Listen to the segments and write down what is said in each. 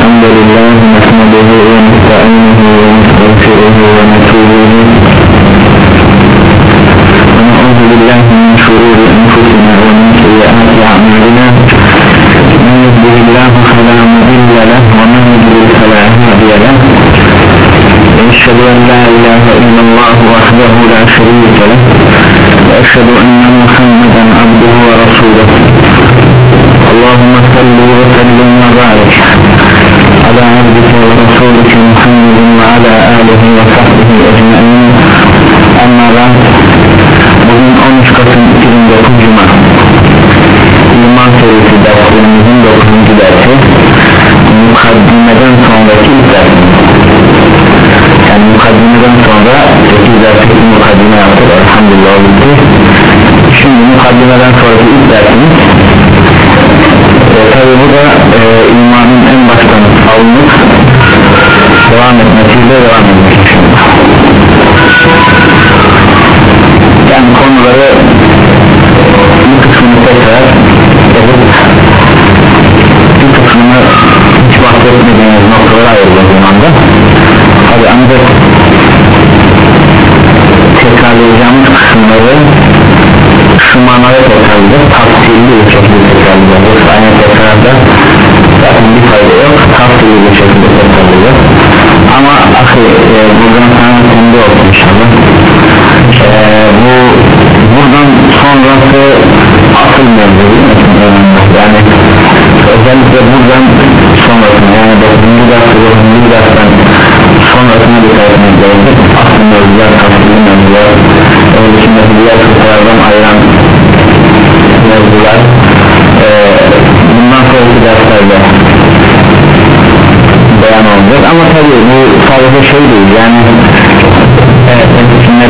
الحمد لله نحمده ونستعينه ونستغفره ونتوب tabi bu sadece şey değil yani evet, sünnet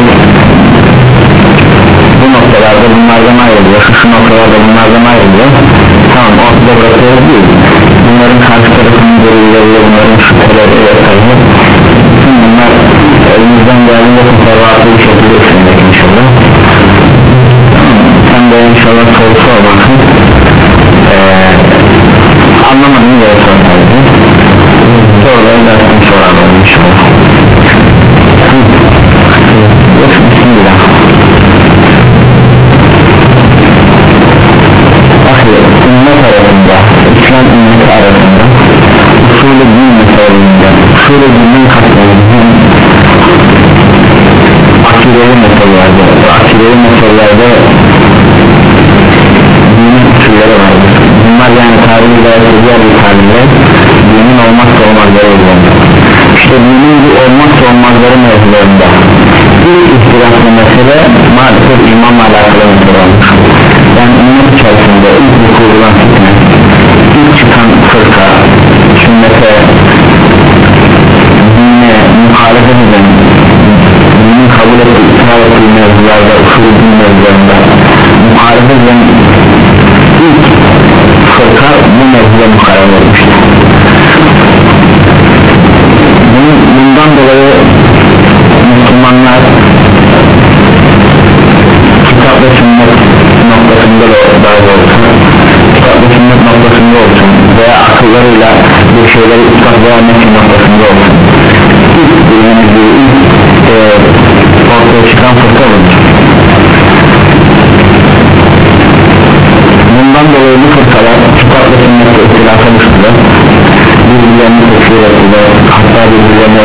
bu noktalarda bunlardan ayrılıyor şu, şu noktalarda bunlardan ayrılıyor. Tamam ortada bırakıyoruz değil tarihiyle diğer bir tabirle dinin olmazsa olmazları üzerinde işte dinin bu olmazsa olmazları mevzularında ilk ihtilaflı mesele maalesef imanla alakalı mesele olmuş yani ümmet içerisinde ilk vukulan fitne ilk çıkan fırka sünnete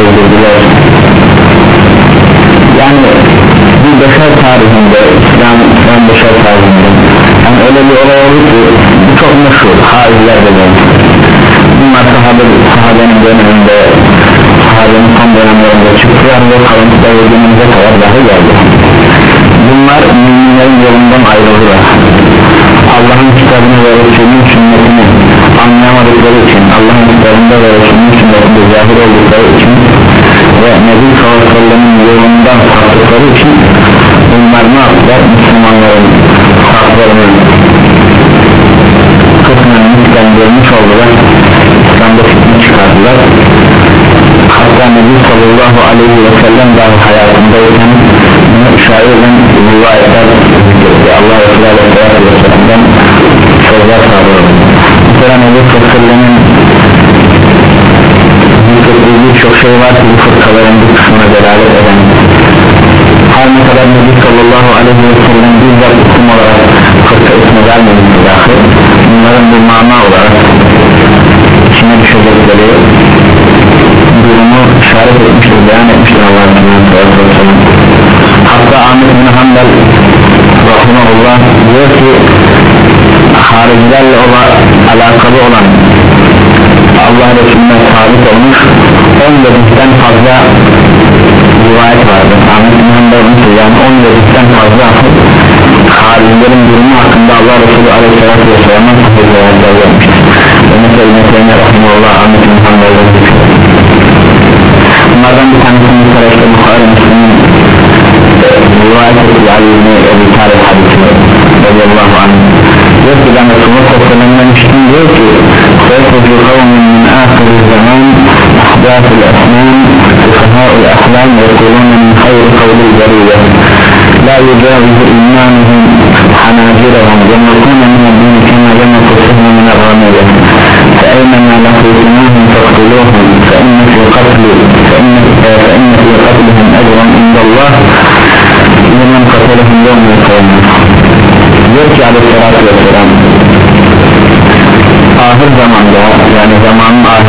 öldürdüler yani bir beşer tarihinde İslam, İslam beşer tarihinde yani öyle bir olay oldu ki bu çok meşhur haizler de bunlar sahabe, sahabenin döneminde sahabenin son dönemlerinde çıktılar ve kalıntıda öldüğümüze kadar dahi geldi. Bunlar müminlerin yolundan ayrıldılar. Allah'ın kitabını ve Resulünün sünnetini anlayamadıkları için Allah'ın kitabında ve Resulünün sünnetinde zahir oldukları için ve Nebi Sallallahu yolundan saptıkları için bunlar ne yaptılar? Müslümanların haklarını kısmen nitlendirmiş oldular. İslam'da fitne çıkardılar. Hatta Nebi Sallallahu Aleyhi ve Sellem dahi hayatındayken bunu şairen rivayetler Allah Resulü Aleyhisselatü Vesselam'dan sözler sağlıyor. Mesela Nebi Sallallahu bir Aleyhisselatü Vesselam'a kafir cevaplar vermiştir Ömer Elmetlerine Rahimullah Ahmet Muhammed Bunlardan bir tanesi Mustafa Bukhari Müslüm'ün e, rivayet ettiği Ali İbni Ebu Talib hadisi radıyallahu anh diyor ki ben zaman ahdatul esnan fukahaul ahlam ve kullanın hayır kavli zariye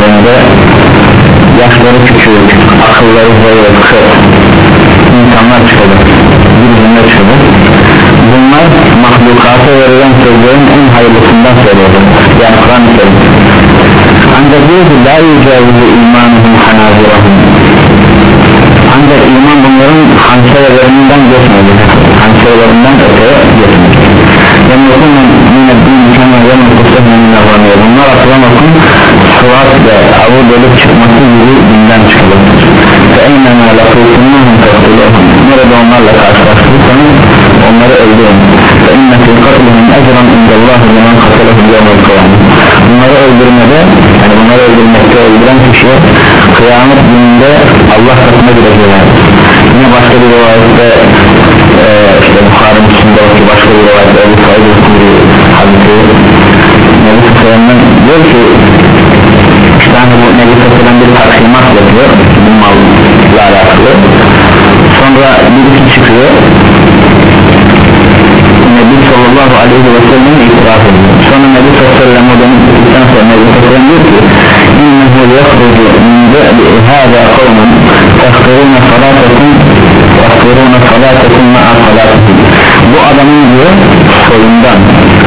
ahirinde yaşları küçük akılları zayıf kıt insanlar çıkacak. Bir cümle bunlar mahlukata verilen sözlerin en hayırlısından söylüyorlar. Yani Kur'an-ı ancak diyor ki la yücevizi imanuhum hanazirahum ancak iman bunların hançerelerinden geçmedi hançerelerinden öteye geçmedi yemekun mineddin bunlar atılan okun surat ve avu bölüp çıkması gibi dinden çıkılır. Ve eynema lakıytınmahum tekuluhum nerede onlarla karşılaştıysanız onları öldürün. Ve inne fil katlihim ecran indallah zaman katalahum yevmel kıyamet bunları öldürmede yani bunları öldürmekte öldüren kişiye kıyamet gününde Allah katına girecekler yine başka bir rivayette e, işte Bukhari Müslim'deki başka bir rivayette Ebu Said hadisi Nebi Sallam'dan diyor ki işte hani bu Nebi Sallam bir taksimat yapıyor bu malla alakalı. Sonra birisi çıkıyor. Nebi sallallahu aleyhi ve sellem'in itiraf ediyor. Sonra Nebi sellem o gittikten sonra Nebi sellem diyor ki innehu yakrucu min be'li hâzâ kavmen tehkırûne salâtekum tehkırûne salâtekum ma'a salâtekum. Bu adamın diyor soyundan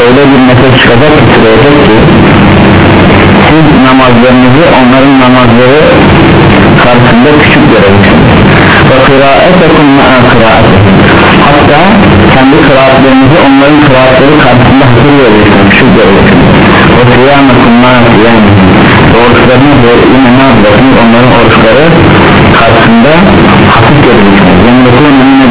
öyle bir nefes çıkacak ki süreyecek ki siz namazlarınızı onların namazları karşısında küçük göreceksiniz ve kıraatekum ma'a kıraatekum hatta kendi kıraatlarınızı onların kıraatları karşısında hazır göreceksiniz küçük göreceksiniz ve kıyamekum ma'a kıyamekum oruçlarını ve yine ne yapacaksınız? Onların oruçları karşısında hafif göreceksiniz yemlekûne mineddin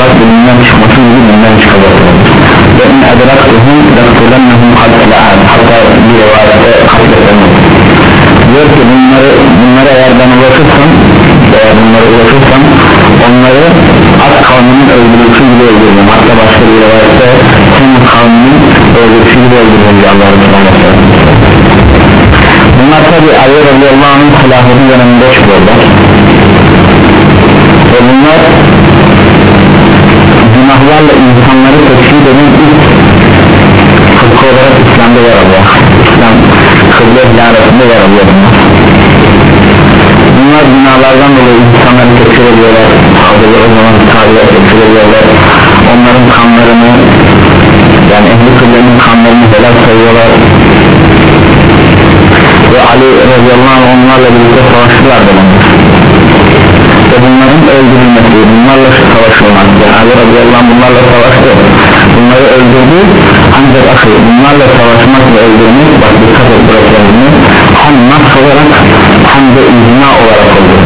sırat bölümünden çıkması gibi bölümden çıkacaklar ve in edraktuhum daktilennehum kalfela'ad hatta bir rivayette katletemem diyor ki bunları, bunlara eğer ben ulaşırsam eğer bunları ulaşırsam onları at kavminin öldürülüşü gibi öldürürüm. Hatta başka bir rivayette senin kavminin öldürülüşü gibi öldürürüm diye Allah Resulü. Bunlar tabi Ali radıyallahu anh'ın hilafeti döneminde çıkıyorlar. Ve bunlar günahlarla insanları teşhir eden ilk fırka olarak İslam'da yer alıyor. İslam kıble hilaretinde yer alıyor bunlar günahlardan dolayı insanları teşhir ediyorlar. Hazreti o zaman tabiye teşhir ediyorlar. Onların kanlarını yani ehli kıblenin kanlarını helal sayıyorlar. Ve Ali radıyallahu anh onlarla birlikte savaştılar da ve bunların öldürülmesi bunlarla savaşılmaz yani Ali radıyallahu bunlarla savaştı. Bunları öldürdü ancak akıl bunlarla savaşmak ve öldürmek bak dikkat et bırakıldığını hem nas olarak hem de icma olarak oldu.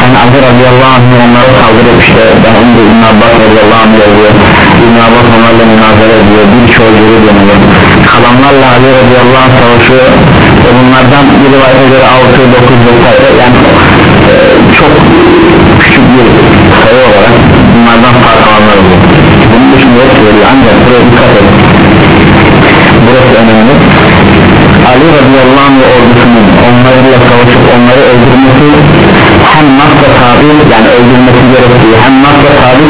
Yani Ali radıyallahu anh onlara saldırıp işte ben onu da İbn Abbas radıyallahu anh yazıyor. İbn Abbas onlarla münazara ediyor. Birçoğu geri dönüyor. Kalanlarla Ali radıyallahu anh savaşıyor. Ve bunlardan bir rivayete göre 6, 9 vesaire yani sayı olarak bunlardan fark alanlar oluyor bunun dışında yok söylüyor ancak buraya dikkat edin. Burası önemli. Ali radıyallahu anh ve ordusunun onlarla savaşıp onları öldürmesi hem nasla tabi yani öldürmesi gerektiği hem nasla tabi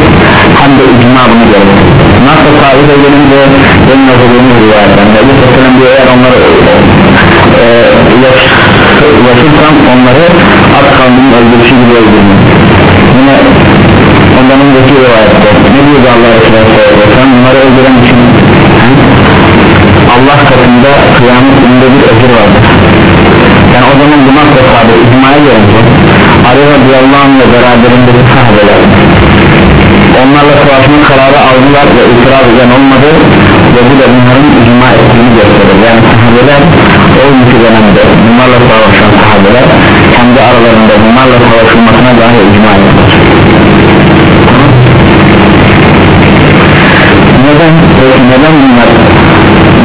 hem de icma bunu gerektiği nasla tabi de gelince benim nazarımı rivayeten Nebi Sallam diyor eğer onları e, yaş, yaşırsam onları at kandının öldürüşü gibi öldürmem yine ondan önceki rivayette ne diyordu Allah Resulü sen bunları öldüren için Allah katında kıyamet gününde bir ödül vardır. Yani o zaman bu nasıl sahabe icmaya gelince Ali radıyallahu anh ve beraberindeki sahabeler. Onlarla savaşma kararı aldılar ve itiraz eden olmadı ve bu da bunların icma ettiğini gösterir yani sahabeler o günkü dönemde bunlarla savaşan sahabeler kendi aralarında bunlarla savaşılmasına dahi icma ettiler neden neden bunlar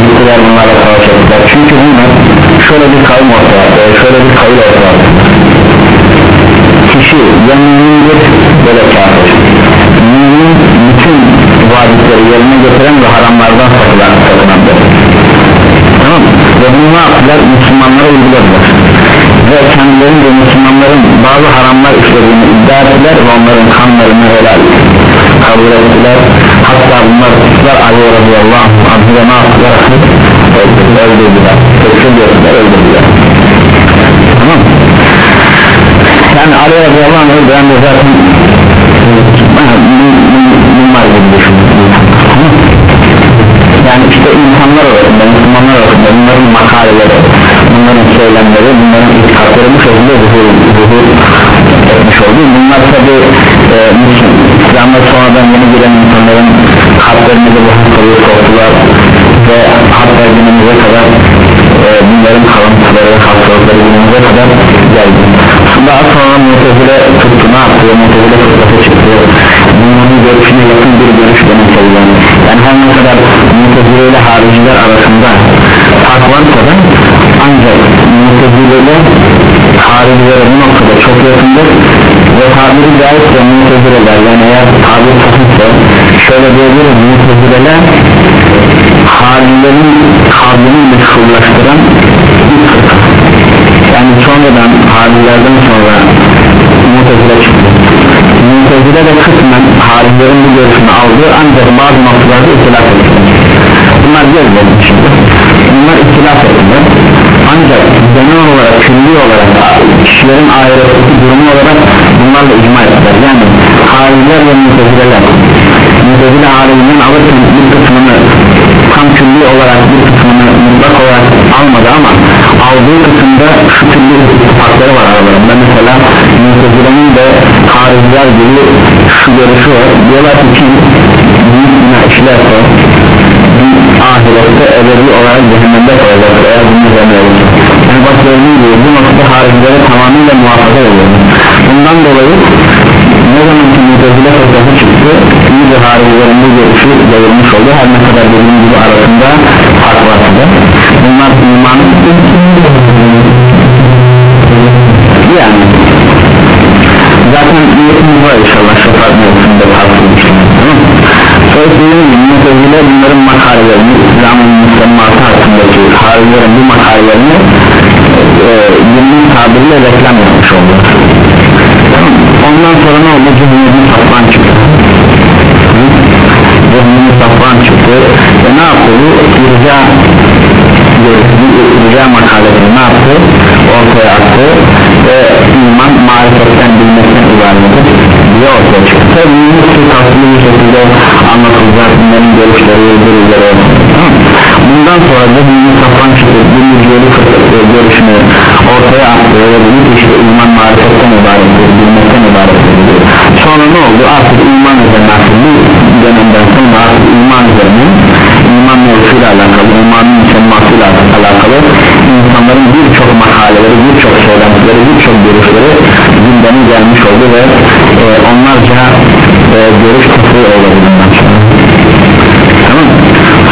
gittiler bunlarla ettiler? Çünkü bunlar şöyle bir kavim ortaya şöyle bir kavim ortaya kişi ya mümindir ya da kafir. Mümin bütün vacipleri yerine getiren ve haramlardan sakılan sakınandır tamam ve bunu ne yaptılar? Müslümanlara uyguladılar. Ve kendilerince Müslümanların bazı haramlar işlediğini iddia ettiler ve onların kanlarını helal kabul ettiler hatta bunlar tuttular Ali radıyallahu anh'ı ne yaptılar? Öldürdüler. Tekfir gördüler öldürdüler. Tamam. Yani Ali radıyallahu anh'ı ben de zaten bunlar gibi düşünüyorum. Yani işte insanlar arasında Müslümanlar arasında bunların makaleleri bunların söylemleri bunların itikatları bu şekilde zuhur, zuhur etmiş oldu bunlar tabi e, İslam'da sonradan yeni giren insanların de bu hastalığı soktular ve hatta günümüze kadar e, bunların kalıntıları hastalıkları günümüze kadar geldi. Daha sonra mutezile tuttu ne yaptı? Mutezile fırsatı çıktı. Bunların görüşüne yakın bir görüş benimsediler yani her ne kadar mutezile ile hariciler arasında fark varsa da ancak mutezile ile haricilere bu noktada çok yakındır. Ve tabiri caizse mutezileler yani eğer tabir sahipse şöyle diyebiliriz mutezileler haricilerin kavmini meşhurlaştıran fırka. Yani sonradan haricilerden sonra mutezile çıktı. Mutezile de kısmen haricilerin bu görüşünü aldı ancak bazı noktalarda itilaf etti. Bunlar gözlerin içinde bunlar itilaf ettiler ancak genel olarak külli olarak kişilerin ahiretteki durumu olarak bunlarla icma ettiler. Yani hariciler ve mutezileler mutezile haricinden alırken bir kısmını tam külli olarak bir kısmını mutlak olarak almadı ama aldığı kısımda şu türlü farkları var aralarında. Mesela mutezilenin de hariciler gibi şu görüşü var. Diyorlar ki kim büyük günah işlerse ahirette ebedi olarak cehennemde kalacaktır eğer bunu üzerine olursa yani bak gördüğün gibi bu noktada haricilere tamamıyla muhafaza ediyor bundan dolayı ne zaman ki mutezile fırsatı çıktı iyice haricilerin bu görüşü yayılmış oldu. Her ne kadar dediğim gibi arasında fark da bunlar iman yani zaten niyetimiz var inşallah. Tartışmıştım. Tamam mı? Söz dediğim gibi mutezile bunların makalelerini İslam'ın müsemmatı hakkındaki haricilerin bu makalelerini e, günlük tabirle reklam yapmış oldu. Ondan sonra ne oldu? Cümlenin safran çıktı. Cümlenin safran çıktı. Ve ne yaptı? Bu irca irca ne yaptı? Ortaya attı. Ve iman marifetten bilmekten ibarettir diye ortaya çıktı? Tabi bu tatlı bir şekilde anlatılacak bunların görüşleri görüşleri. Bundan sonra da dinin safran çıktı bir müjdeli görüşünü ortaya attı ve dedi işte iman marifetten ibarettir bilmekten ibarettir sonra ne oldu? Artık iman üzerine artık bu dönemden sonra artık iman üzerine iman mevzuyla alakalı imanın müsemmasıyla alakalı insanların birçok makaleleri birçok söylemleri birçok görüşleri gündeme gelmiş oldu ve e, onlarca e, görüş kısmı oldu bundan sonra.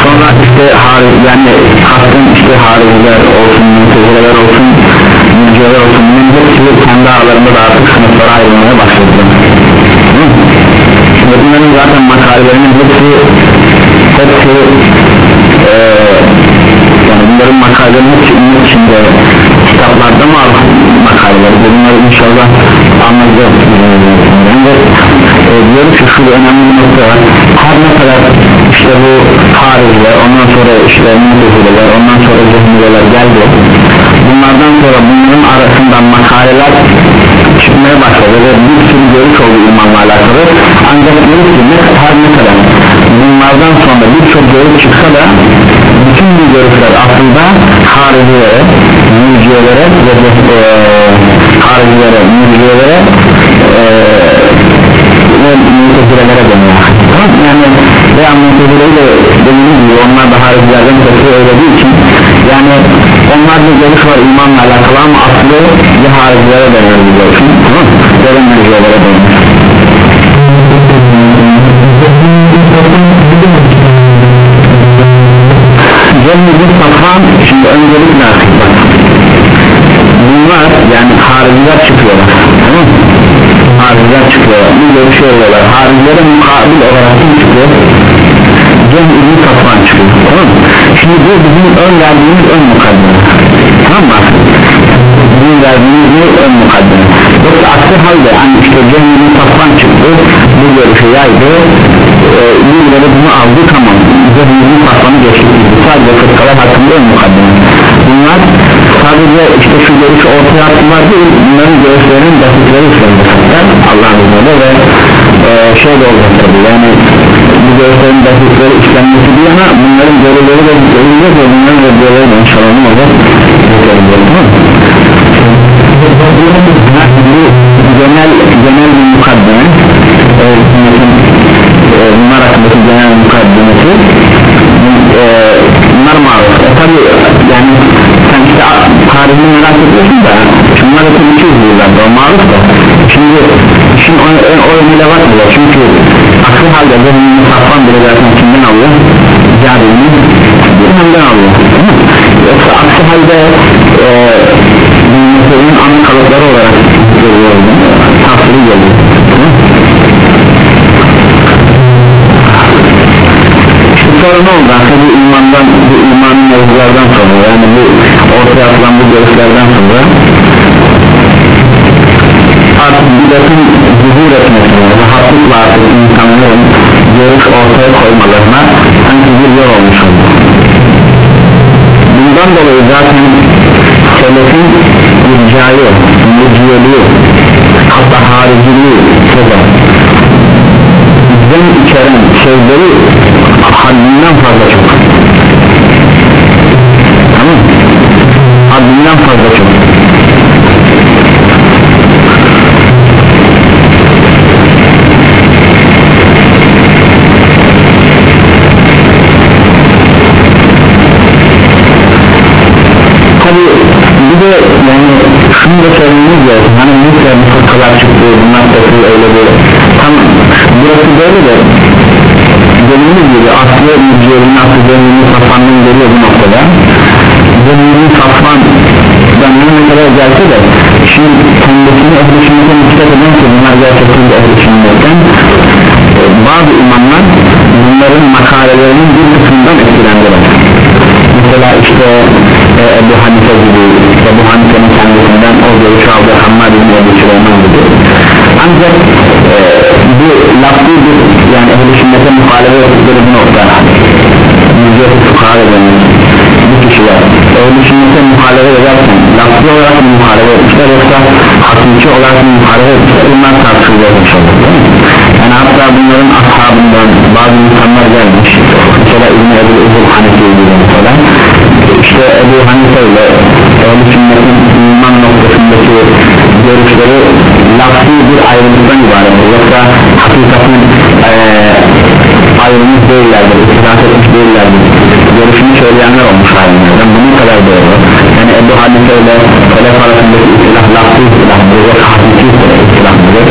Sonra işte hari, yani hakkın işte hariciler olsun mutezileler olsun mücadele olsun bunun hepsi kendi aralarında da artık sınıflara ayrılmaya başladılar ve bunların zaten makalelerinin hepsi hepsi ee, yani bunların makalelerinin hepsi ümmet içinde kitaplarda mı makaleler? Bunları inşallah anlayacağız. Ancak e, diyoruz ki şurada önemli nokta var. Her ne kadar işte bu hariciler ondan sonra işte mutezileler ondan sonra cehmileler geldi. Bunlardan sonra bunların arasından makaleler çıkmaya başladı ve bir sürü görüş oldu imamla alakalı. Ancak diyoruz ki ne kadar ne kadar bunlardan sonra birçok görüş çıksa da bütün bu görüşler aslında haricilere, müciyelere ve e, haricilere mürciyelere ve mutezilelere dönüyor. Yani veya mutezileyi de dediğimiz onlar da haricilerden tekrar öylediği için yani onlar bir görüş var imanla alakalı ama aslı bir haricilere dönüyor bir görüşün. Tamam mı? da mürciyelere dönüyor. Cemil Safran şimdi öncelikle bak bunlar yani hariciler çıkıyorlar. Tamam hariciler çıkıyorlar. Bir görüşü oluyorlar. Haricilere mukabil olarak kim çıkıyor? Cem İbni Safran çıkıyor. Tamam şimdi bu bizim ön verdiğimiz ön mukaddime tamam mı? bizim verdiğimiz ne? Ön mukaddime yoksa aksi halde hani işte Cem İbni Safran çıktı bu görüşü yaydı e, birileri bunu aldı tamam. Cem İbni Safran'ı geçti sadece fırkalar hakkında ön mukaddime bunlar sadece işte şu görüşü ortaya attılar değil bunların görüşlerinin basitleri üstlenecekler Allah'ın izniyle ve e, şey de olacak tabi yani bu görüşlerin basitleri üstlenmesi bir yana bunların görüleri de görülecek ve bunların görüleri de inşallah ne olacak. Genel genel bir mukaddime e, e, bunlar hakkındaki genel mukaddimesi e, bunlar maruf e, tabi yani tarihini merak ediyorsun da şunlar hep iki yüzyıllar da o maruf da. Şimdi işin o, o, yönüyle bakmıyor çünkü akıl halde bu safran bile zaten kimden alıyor? Cadinin birhemden alıyor yoksa aksi halde e, meselenin ana kalıpları olarak görüyor tafsiri geliyor sonra ne oldu? Aslında bu imandan bu imanın mevzulardan sonra yani bu ortaya atılan bu görüşlerden sonra artık bidatın zuhur etmesine rahatlıkla artık insanların görüş ortaya koymalarına sanki bir yol olmuş oldu. Bundan dolayı zaten selefin ircayı, mürciyeliği hatta hariciliği keza bizden içeren sözleri çıktı bunlar tekrar öyle böyle. Tam burası böyle de dediğimiz gibi aslı mücevinin aslı zeminin safhanının geliyor bu noktada. Zeminin safhan ben ne kadar gelse de şimdi kendisini ehli sünnete nispet eden ki bunlar gerçekten de ehli e, bazı imamlar bunların makalelerinin bir kısmından etkilendiler. Mesela işte e, Ebu Hanife gibi Ebu Hanife'nin kendisinden o görüşü aldı. Hammad bin Ebu gibi ancak e, bu laflı bir yani ehl-i sünnete muhalefet ettikleri bir nokta mücadele fukaha denir bu kişiler ehl-i sünnete muhalefet ederken laflı olarak muhalefet etmişler yoksa hakiki olarak mı muhalefet etmişler bunlar tartışılacak inşallah yani hatta bunların ashabından bazı insanlar gelmiş mesela İbn-i Ebu Uzul Hanefi gibi mesela işte Ebu Hanife ile ehl-i sünnetin iman noktasındaki görüşleri lafzi bir ayrılıktan ibaret. Yoksa hakikaten ee, ayrılmış değillerdir itiraf etmiş değillerdir. Görüşünü söyleyenler olmuş alimlerden bunun kadar doğru. Yani Ebu Hanife ile Felef arasındaki itiraf lafzi itirafdır yoksa hakiki itirafdır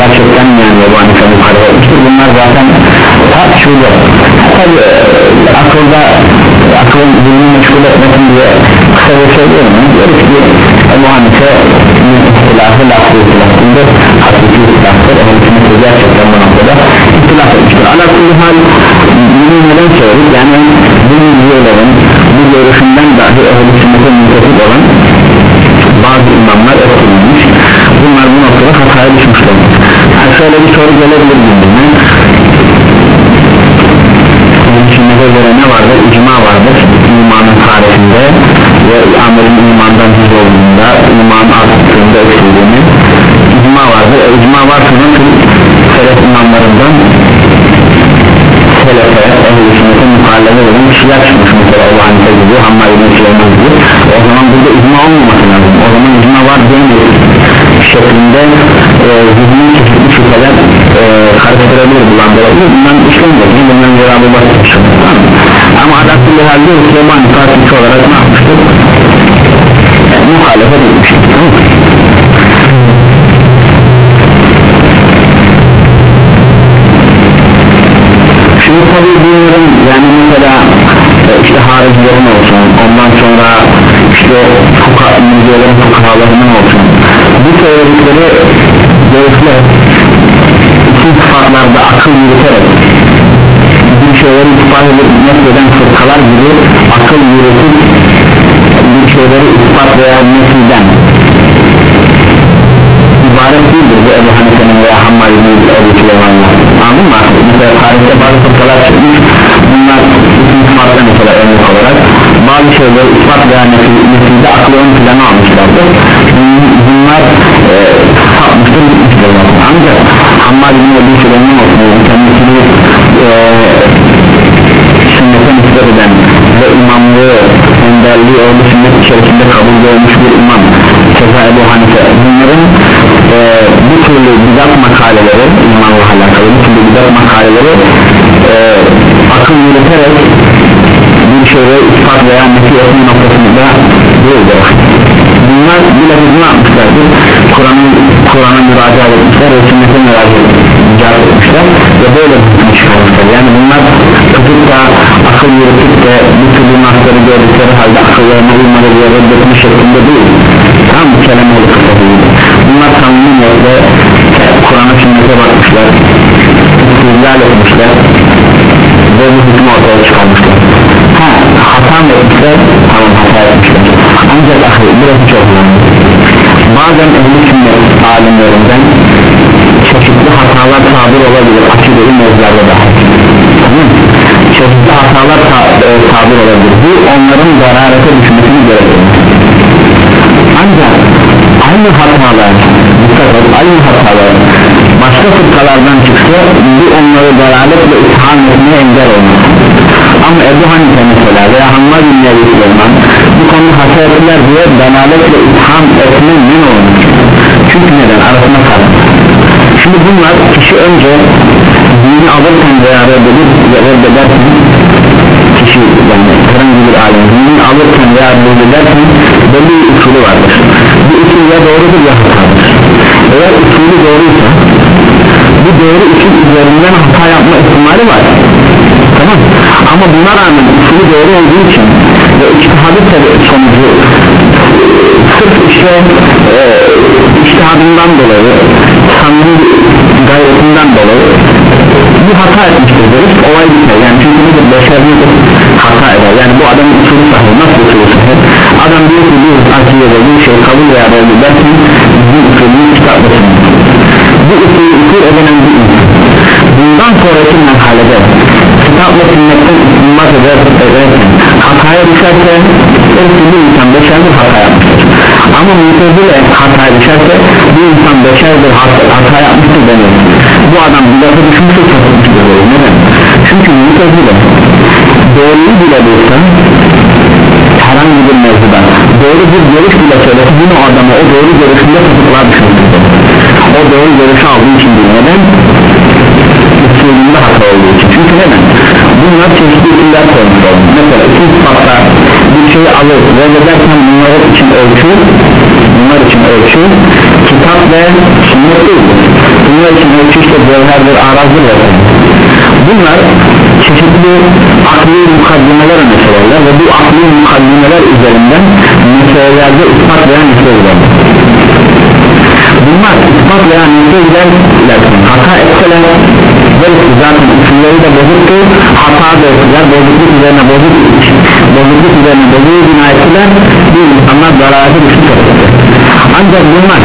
gerçekten yani Ebu Hanife mukarebe etmiştir bunlar zaten tartışılıyor. Tabi akılda akılın dilini meşgul etmesin diye şöyle söylüyorum diyor ki muhanife ihtilafı lafı ihtilafında hakiki ihtilaftır ehl şey sünneti gerçekten bu noktada ihtilaf etmiştir. Ala kulli hal bunu neden söyledik? Yani bu videoların bu görüşünden dahi ehl sünnetin mütefik olan bazı imamlar etkilenmiş bunlar bu noktada hataya düşmüşler yani şöyle bir soru gelebilir gündeme sünnete göre ne vardır? İcma vardır. İmanın tarifinde ve amelin imandan hız olduğunda imanın arttığında eksildiğini icma vardır e, icma varsa nasıl selef imamlarından selefe ehl-i sünnete mukallede olan kişiler çıkmış. Mesela Ebu Hanife gibi Hammad ibn Süleyman gibi. O zaman burada icma olmaması lazım. O zaman icma var diyemeyiz şeklinde e, zihni çeşitli şüpheler e, karıştırabilir bulandırabilir bundan işlenmez bundan cevabı basit ama adaklı halde Süleyman partisi olarak ne yapmıştır? E, muhalefet etmiştir tamam Şimdi tabi bunların yani mesela e, işte haricilerin olsun ondan sonra işte fuka, müzelerin fukahalarının olsun. Bu söyledikleri görüşler bütün sıfatlarda akıl yürüterek bir şeyleri ispat edip nefreden fırkalar gibi akıl yürütüp bir şeyleri ispat veya nefreden ibaret değildir bu Ebu Hanife'nin veya Hammad ibn Ebu Süleyman'la anladın mı? mesela tarihte bazı fırkalar çıkmış. Bunlar bütün sıfatlar mesela örnek olarak. Bazı şeyleri ispat veya nefilde aklı ön plana almışlardır. Bunlar e, gitmiştir ancak Hammad ibn Ebu Süleyman olsun kendisini e, sünnete nispet eden ve imamlığı önderliği ordu sünnet içerisinde kabul görmüş bir imam Keza Ebu Hanife. Bunların e, bu türlü bidat makaleleri imanla alakalı bu türlü bidat makaleleri e, akıl yürüterek bir şeyleri ispat veya nefi etme noktasında değildir bunlar bilakis ne yapmışlardır Kur'an'ı Kur'an'a müracaat etmişler ve sünnete müracaat etmişler ve böyle bir çıkarmışlar yani bunlar tutup da akıl yürütüp de bu türlü nasları gördükleri halde akıllarına uymadı diye reddetme şeklinde değil. Tam bu kelime olup bunlar samimiyetle Kur'an'a sünnete bakmışlar istizlal etmişler ve bu hükmü ortaya çıkarmışlar hata mı etmişler tamam hata etmişler ancak ahir burası çok önemli bazen ehli sünnet alimlerinden çeşitli hatalar tabir olabilir. Akideli mevzularda da. Tamam. Çeşitli hatalar ta, e, tabir olabilir. Bu onların zararete düşmesini gerektirir. Ancak aynı hatalar dikkat aynı hatalar başka fırkalardan çıksa bu onları zararete itham etmeye engel olmaz ama Ebu Hanife mesela veya Hammad bin Ebu Süleyman bu konuda hata ettiler diye dalaletle itham etme min olmuş çünkü neden? Arasında kaldı şimdi bunlar kişi önce dini alırken veya reddedir reddederken kişi yani herhangi bir alim dini alırken veya reddederken belli bir usulü vardır. Bu usul ya doğrudur ya hatadır. Eğer usulü doğruysa bu doğru usul üzerinden hata yapma ihtimali var tamam ama buna rağmen usulü doğru olduğu için ve içtihadı sonucu sırf işte e, içtihadından dolayı samimi gayretinden dolayı bir hata etmiştir deriz olay biter. Yani çünkü nedir? Beşerlidir hata eder. Yani bu adamın usulü sahih. Nasıl usulü sahih? Adam diyor ki bir akiyede bir şey kabul veya reddedersin bu usulü kitaplasın bu usulü usul edinen bir insan. Bundan sonraki merhalede kitapla sünnetten istinbat ederken hataya düşerse her türlü insan beşerdir hata yapmıştır ama mutezile hataya düşerse bir insan beşerdir hata, hata yapmıştır denir bu adam bir lafı düşmüşse sapıtmıştır neden? çünkü mutezile doğruyu bile bulsa herhangi bir mevzuda doğru bir görüş bile söylese yine o adama o doğru görüşünde sapıklığa düşmüştür o doğru görüşü aldığı için değil neden? usulünde hata olduğu için çünkü neden? Bunlar çeşitli usuller koymuş oldu mesela iki sıfatla bir şeyi alır. Reddederken bunlar için ölçü? Bunlar için ölçü kitap ve sünnet bunlar için ölçü işte cevherdir, arazdır ve bunlar çeşitli akli mukaddimeler meseleler ve bu akli mukaddimeler üzerinden meselelerde ispat veya meseleler bunlar ispat veya meseleler hata etseler zayıf zaten isimleri de bozuktu hata da ettiler bozukluk üzerine bozuk bozukluk üzerine bozuğu bina ettiler bir insanlar zararı düşük oldu ancak bunlar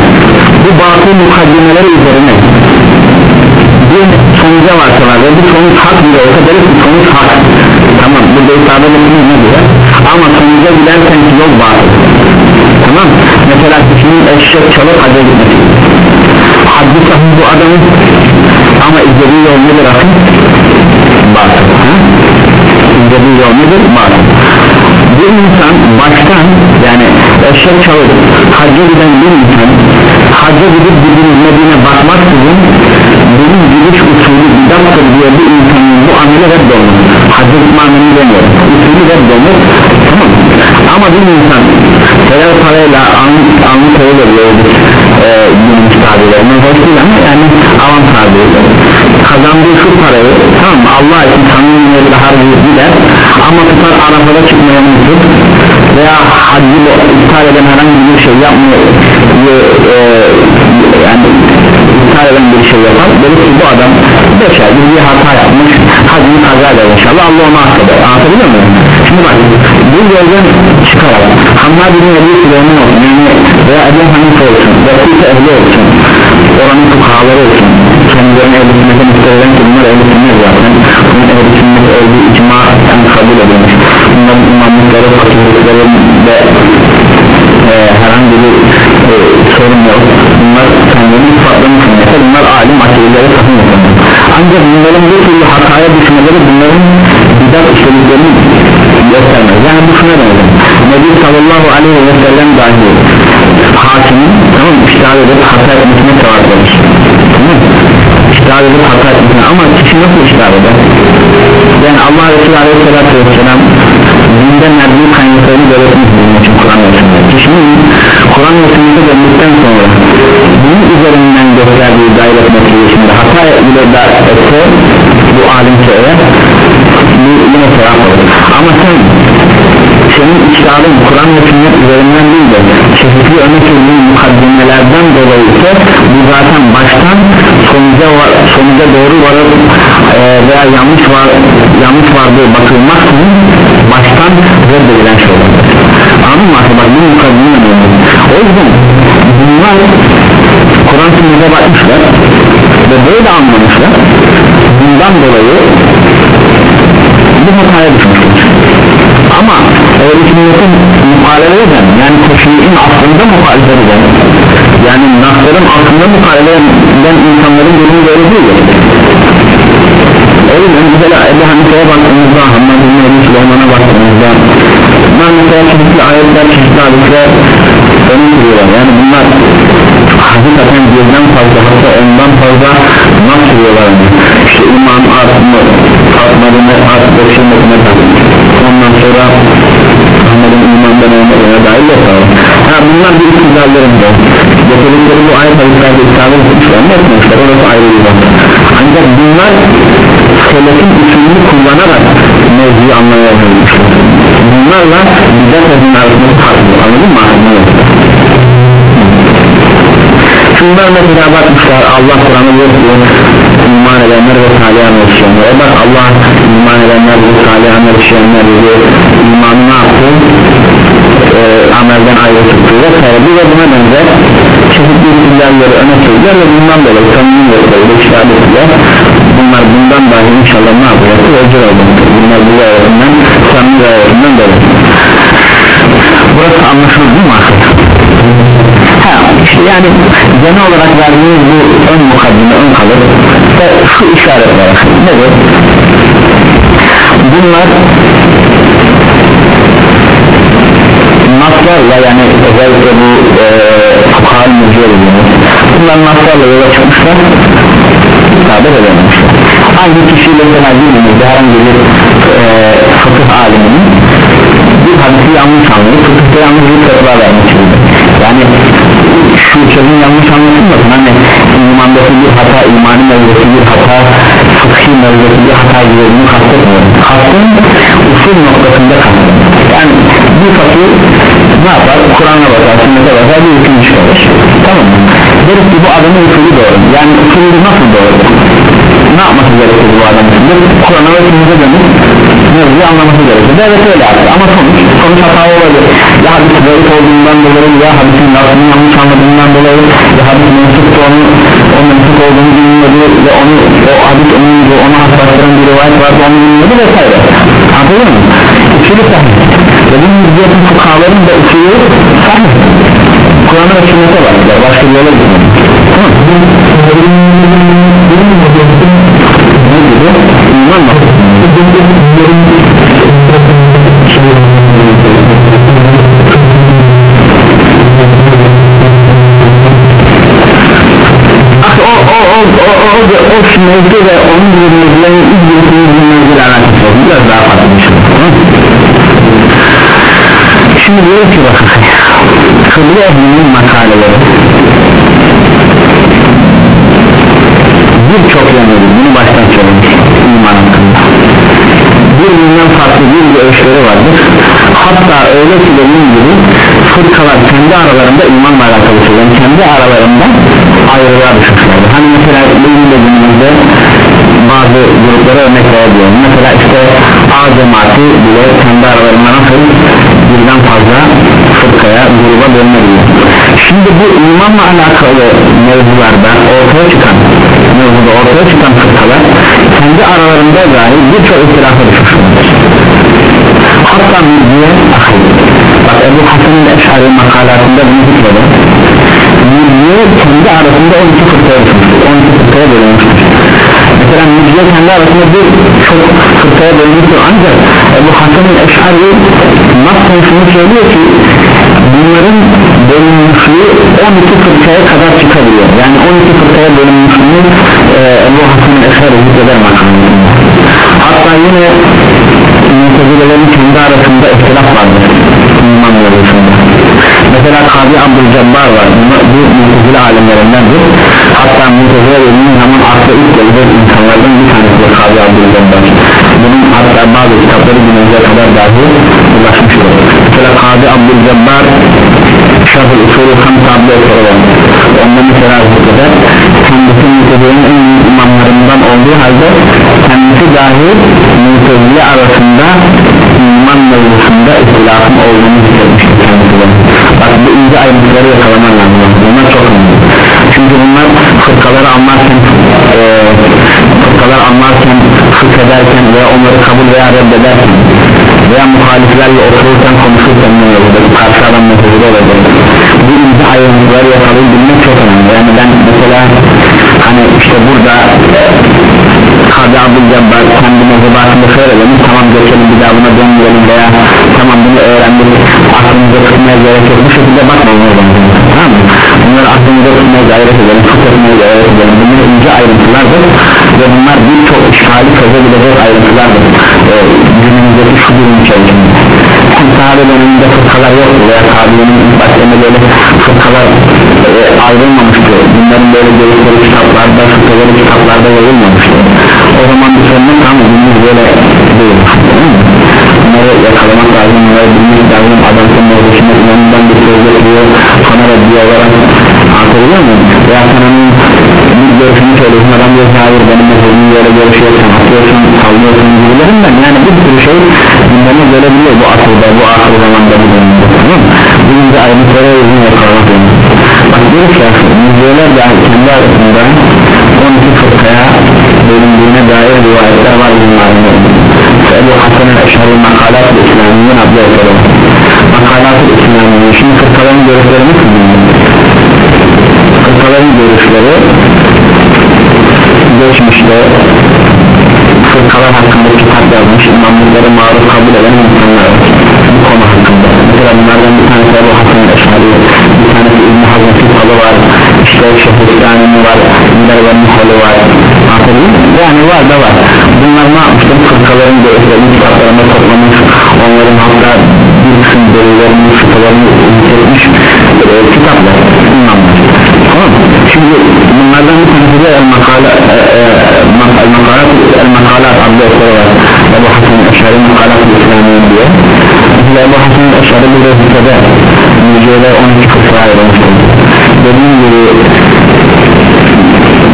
bu batıl mukaddimeleri üzerine bir sonuca varsalar ve bu sonuç hak bile olsa deriz ki sonuç hak. Tamam burada ifade edildiğiniz ne diyor ama sonuca gidersen ki yol batıl. Tamam mesela kişinin eşek çalıp hacca gitmesi. Haddi bu adamın ama izlediği yol nedir akıl batıl izlediği yol nedir? Batıl bir insan baştan yani eşek çalıp hacca giden bir insan hacca gidip gidilmediğine bakmaksızın benim gidiş usulü bidattır diye bir insanın bu ameli reddolmuş hacca gitme ameli demiyor. Usulü reddolmuş tamam. Ama bir insan helal parayla alnı, alnı parayı veriyor e, günümüz tabirlerine hoş değil ama yani avam tabirleri kazandığı şu parayı tamam mı? Allah için samimiyetle harcayıp gider ama tutar Arafa'da çıkmaya mutlu veya haccı iptal eden herhangi bir şey yapmıyor. E, yani iptal eden bir şey yapar. Dedi ki bu adam beşer bir hata yapmış. Haccını kaza eder inşallah. Allah onu affeder. Anlatabiliyor muyum? Şimdi bak bu yoldan çıkarak Hammad bin Ebi Süleyman olsun yani veya Ebu Hanife olsun Vakıta ehli olsun oranın fukahaları olsun. Kendilerine ehli sünnete müstehden ki bunlar ehli sünnet zaten. Bunun ehli sünnet olduğu icma kabul edilmiş. Bunların imamlıkları fakirlikleri ve e, herhangi bir e, sorun yok. Bunlar kendilerini ispatlamış sünnete bunlar alim akideleri sahih ancak bunların bu türlü hataya düşmeleri bunların bidat işlediklerini göstermez yani bu şuna benzer Nebi sallallahu aleyhi ve sellem dahi hakimin tamam iştihar edip hata etmesine sevap verir tamam iştihar edip hata etmesine. Ama kişi nasıl iştihar eder? Yani Allah Resulü aleyhissalatü vesselam dinden verdiği kaynaklarını belirtmiş bizim için Kur'an sünnet kişinin Kur'an sünnete döndükten sonra bunun üzerinden gösterdiği gayret neticesinde hata bile da etse bu alimse eğer bu yine sevap olur ama sen senin iştahın Kur'an ve sünnet üzerinden değil de çeşitli öne sürdüğün mukaddimelerden dolayı ise bu zaten baştan sonuca, var, sonuca doğru varıp e, veya yanlış var yanlış vardığı bakılmaksızın baştan reddedilen şey olur anladın mı? bak bu mukaddime o yüzden bunlar Kur'an sünnete bakmışlar ve böyle anlamışlar. Bundan dolayı bu hataya düşmüşler ama ehl sünnetin muhalefet eden yani teşriğin aslında muhalefet eden yani nasların aslında muhalefet eden insanların durumu böyle değil. O yüzden mesela Ebu Hanife'ye baktığımızda Hamad bin Ebu Süleyman'a baktığımızda bunlar mesela çeşitli ayetler çeşitli hadisler öne yani bunlar hakikaten birden fazla hatta ondan fazla nasıl sürüyorlar? İşte iman artma artmadığını artık okşamadığını ondan sonra Ahmet'in imandan olmadığına dair yok ha bunlar bir iktidallarında getirdikleri bu ayet hadislerde isabet etmişler ne etmişler orası ayrı bir konu. Ancak bunlar selefin usulünü kullanarak mevzuyu anlamaya çalışmışlar bunlarla bidat edin arasında farklı anladın mı? Şunlar mesela bakmışlar Allah Kur'an'ı yok diyor. İman edenler ve salihan yaşayanlar e bak Allah iman edenler ve salihan yaşayanlar diyor. İmanı ne yaptı? E, amelden ayrı tuttu ve bu ve buna benzer çeşitli isimlerleri öne sürdüler ve bundan dolayı samimi yoklarıyla işaret ettiler bunlar bundan dahi inşallah ne yapacaktır öcür olmaktır bunlar bu ayetinden samimi ayetinden dolayı. Burası anlaşıldı mi? ha, yani genel olarak verdiğimiz bu ön mukaddime ön kalır. Ve şu işaretler nedir? Bunlar naslarla yani özellikle bu e, fukahal müziğe bunlar naslarla yola çıkmışlar. İsabet edememişler aynı kişiyle sana dinimizde herhangi bir e, fıkıh aliminin bir hadisi yanlış anlayıp fıkıhta yanlış bir fetva vermiş yani şu sözün yanlış anlaşılmasın hani imandaki bir hata imani mevzusu bir hata fıkhi mevzusu bir hata gibi bunu kastetmiyorum. Kastım usul noktasında kastım yani bir fakir ne yapar? Kur'an'a bakar sünnete bakar bir hüküm çıkarır. Tamam mı? Deriz ki bu adamın usulü doğru. Yani usulü nasıl doğru ne yapması gerekir bu adam Kur'an'a ve sünnete dönüp mevzuyu anlaması gerekir. Evet öyle yaptı ama sonuç sonuç hata olabilir. Ya hadis zayıf olduğundan dolayı ya hadisin lafını yanlış anladığından dolayı ya hadis mensup onu o mensup olduğunu bilmedi ve onu o hadis onun gibi ona hastastıran bir rivayet vardı onu bilmedi vesaire. Anladın mı? usulü sahih. Ve bu müzziyetin fukaların da usulü sahih. Kur'an'a ve sünnete baktılar başka bir yola gitmedi tamam gibi? iman? Bak o o o o o o mevzu ve onun ilgili bir mevzuyla alakası yok biraz daha tamam mı? Şimdi diyor ki bakın Kıble ehlinin makaleleri Birçok yönleri bunu baştan söylemiş iman hakkında. Birbirinden farklı bir görüşleri vardır Hatta öyle ki dediğim gibi fırkalar kendi aralarında imanla alakalı söylüyorum kendi aralarında ayrılığa düşmüşlerdir hani mesela benim dediğimizde bazı gruplara örnek verebiliyorum. Mesela işte A cemaati bile kendi aralarında nasıl birden fazla fırkaya gruba bölünebiliyor şimdi bu imanla alakalı mevzularda ortaya çıkan mevzuda ortaya çıkan fırkalar kendi aralarında dahi birçok ihtilafa düşmüşlerdir hatta müziğe ahir bak Ebu Hasan'ın Eşari makalatında bunu zikredi müziğe kendi arasında 12 fırkaya düşmüştür 12 fırkaya bölünmüştür. Mesela müziğe kendi arasında bir çok fırkaya bölünmüştür. Ancak Ebu Hasan'ın Eşari nas konusunu söylüyor ki bunların bölünmüşlüğü 12 fırkaya kadar çıkabiliyor. Yani 12 fırkaya bölünmüşlüğü e, Ebu Hasan'ın zikreder makamında hatta yine Mutezilerin kendi arasında ihtilaf vardır. İman mevzusunda mesela Kazi Abdülcebbar var. Bu Mutezile alimlerindendir hatta Mutezile dediğimiz zaman akla ilk gelecek insanlardan bir tanesi de Kazi Abdülcebbar. Bunun hatta bazı kitapları günümüze kadar dahi ulaşmıştır mesela Kazi Abdülcebbar Şahıl Usulü Hamsa adlı eseri var onda mesela zikreder kendisi Mutezile'nin en iyi imamlarından olduğu halde kendisi dahi Mutezile arasında iman mevzusunda ihtilafın olduğunu hissetmiştir kendisi de bak bu ince ayrıntıları yakalaman lazım. Bunlar çok önemli. Çünkü bunlar fırkaları anlarken e, fırkalar anlarken fıkh ederken veya onları kabul veya reddederken veya muhaliflerle otururken konuşurken olur karşı adam mesajı olacak bu ince ayrıntıları yakalayabilmek çok önemli. Yani ben mesela hani işte burada Kadı Abdülcebbar kendi mezhebatında şöyle demiş tamam geçelim bir daha buna dönmeyelim veya tamam bunu öğrendik aklımıza tutmaya gerek yok. Bu şekilde bakmayın tamam mı? bunları aklımıza tutmaya gayret edelim tutmaya gayret edelim. Bunlar ince ayrıntılardır ve bunlar birçok işgali çözebilecek ayrıntılardır. Ee, günümüzdeki şu durum içerisinde çünkü sahabe döneminde fırkalar yoktu veya sahabenin ilk başlarında böyle fırkalar e, ayrılmamıştı. Bunların böyle görüşleri kitaplarda fırkaları kitaplarda yayılmamıştı. O zaman bir sorun yok ama günümüz böyle değil bunları yakalamak lazım. Bunları bilmek lazım. Adam senin uğraşına inanından bir söz getiriyor. Sana reddiye olarak anlatabiliyor muyum veya sananın bir görüşünü söylüyorsun. Adam diyor hayır benim mezhebimin böyle görüşüyorsun atıyorsun sallıyorsun gibilerinden. Yani bir sürü şey gündeme gelebiliyor bu asırda bu ahir zamanda bu dönemde tamam bugün de ayrıntılara uzun yakalamak diyor ki müzeler de kendi arasında 12 fırkaya bölündüğüne dair rivayetler var bunların Ebu Hasan'ın Eşhari Makalat-ı İslamiye'nin adlı eseri Makalat-ı İslamiye şimdi fırkaların görüşleri nasıl fırkaların görüşleri geçmişte fırkalar hakkında kitap yazmış imamlıkları maruf kabul eden insanlar bu konu hakkında. Mesela bunlardan bir tanesi Ebu Hasan'ın Eşhari bir tanesi İbn-i Hazm Fırkalı var işte Şehristan'ın var Minerve'nin hali var. Anladın yani var da var. Bunlar ne yapmıştır fırkaların görüşlerini kitaplarına toplamış onların hatta bir kısım delillerini şüphelerini inceletmiş e, kitaplar imamlar. Tamam şimdi bunlardan bir tanesi de makale e, mesela Ebu Hasan Eşari bir rezikede mücadele 12 fıkra ayrılmıştır dediğim gibi